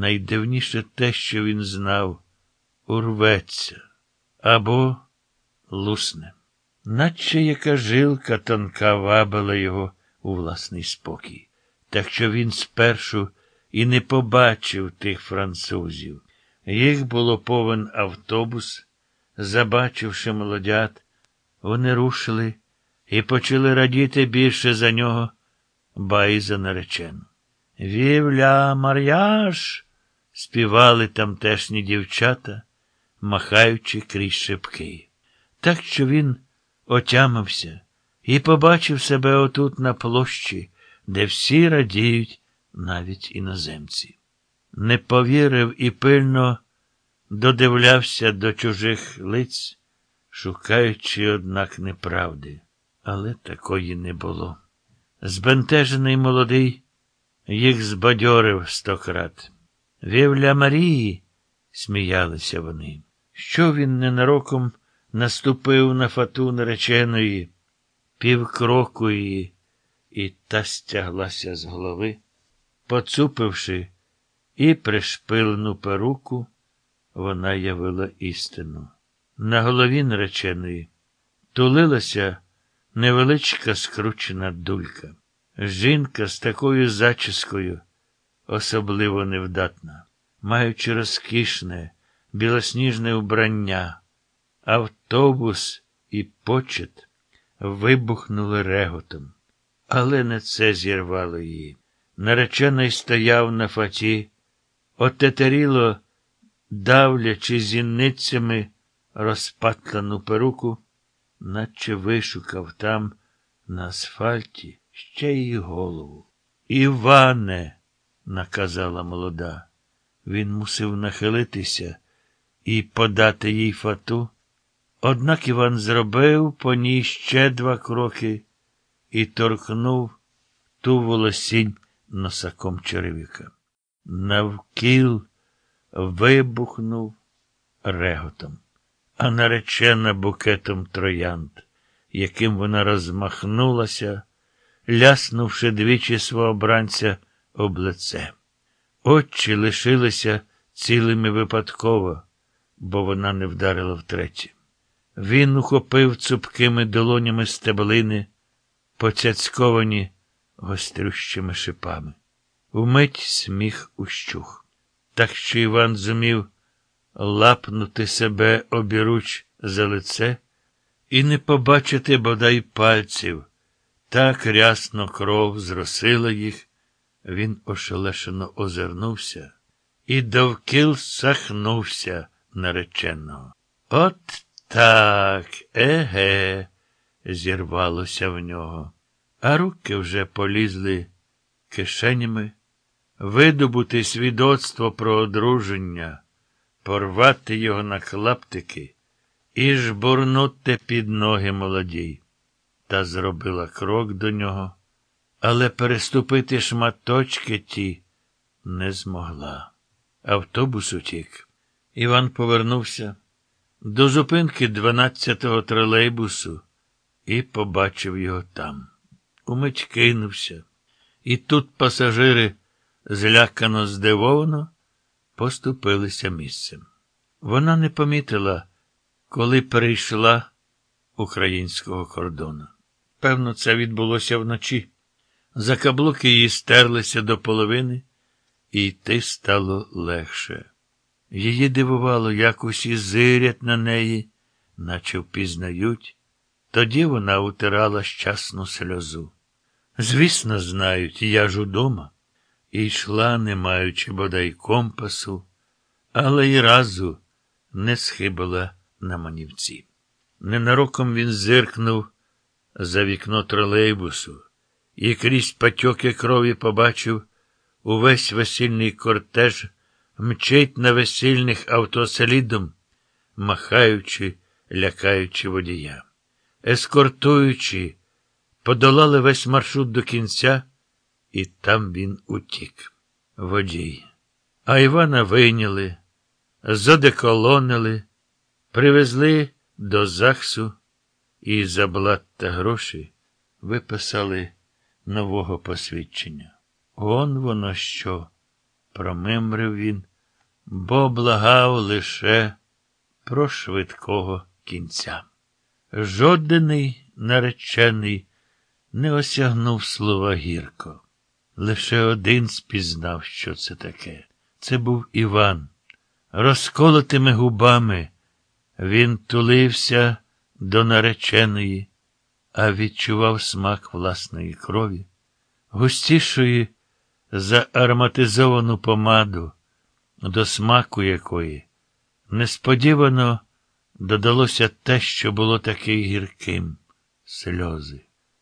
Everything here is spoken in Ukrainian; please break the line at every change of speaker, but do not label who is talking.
Найдивніше те, що він знав, урветься або лусне. Наче яка жилка тонка вабила його у власний спокій. Так що він спершу і не побачив тих французів. Їх було повен автобус. Забачивши молодят, вони рушили і почали радіти більше за нього, ба й за наречену. Вівля мар'яж, співали тамтешні дівчата, махаючи крізь шипки. Так що він отямився і побачив себе отут на площі, де всі радіють, навіть іноземці. Не повірив і пильно додивлявся до чужих лиць, шукаючи, однак, неправди, але такої не було. Збентежений молодий їх збадьорив стократ. Вівля Марії, сміялися вони. Що він ненароком наступив на фату нареченої, півкроку її, і та стяглася з голови, поцупивши і пришпилену перуку, вона явила істину. На голові нареченої тулилася невеличка скручена дулька. Жінка з такою зачіскою особливо невдатна, маючи розкішне, білосніжне убрання, автобус і почет вибухнули реготом. Але не це зірвало її. Наречений стояв на фаті, отетеріло, давлячи зіницями розпатлану перуку, наче вишукав там, на асфальті, ще й голову. Іване, наказала молода. Він мусив нахилитися і подати їй фату. Однак Іван зробив по ній ще два кроки і торкнув ту волосінь носаком черевіка. Навкіл вибухнув реготом, а наречена букетом троянд, яким вона розмахнулася, ляснувши двічі свого бранця об лице. Очі лишилися цілими випадково, бо вона не вдарила втретє. Він ухопив цупкими долонями стеблини, поцяцьковані гострющими шипами. Умить сміх ущух. Так що Іван зумів лапнути себе обіруч за лице і не побачити бодай пальців. Так рясно кров зросила їх. Він ошелешено озирнувся і довкіл сахнувся нареченого. От так, еге, зірвалося в нього, а руки вже полізли кишенями, видобути свідоцтво про одруження, порвати його на клаптики і жбурнути під ноги молодій. Та зробила крок до нього, але переступити шматочки ті не змогла. Автобус утік. Іван повернувся до зупинки 12-го тролейбусу і побачив його там. Умить кинувся. І тут пасажири, злякано здивовано, поступилися місцем. Вона не помітила, коли перейшла українського кордону. Певно, це відбулося вночі. Закаблуки її стерлися до половини, і йти стало легше. Її дивувало, як усі зирять на неї, наче впізнають. Тоді вона утирала щасну сльозу. Звісно, знають, я ж удома, і йшла, не маючи бодай компасу, але й разу не схибила на манівці. Ненароком він зиркнув за вікно тролейбусу і крізь патьоки крові побачив увесь весільний кортеж мчить на весільних авто слідом, махаючи, лякаючи водія. Ескортуючи, подолали весь маршрут до кінця, і там він утік. Водій. А Івана вийняли, задеколонили, привезли до ЗАГСу і за блат та гроші виписали нового посвідчення. Он воно що, промимрив він, бо благав лише про швидкого кінця. Жодений наречений не осягнув слова гірко. Лише один спізнав, що це таке. Це був Іван. Розколотими губами він тулився до нареченої, а відчував смак власної крові, густішої за ароматизовану помаду, до смаку якої несподівано додалося те, що було таке гірким сльози.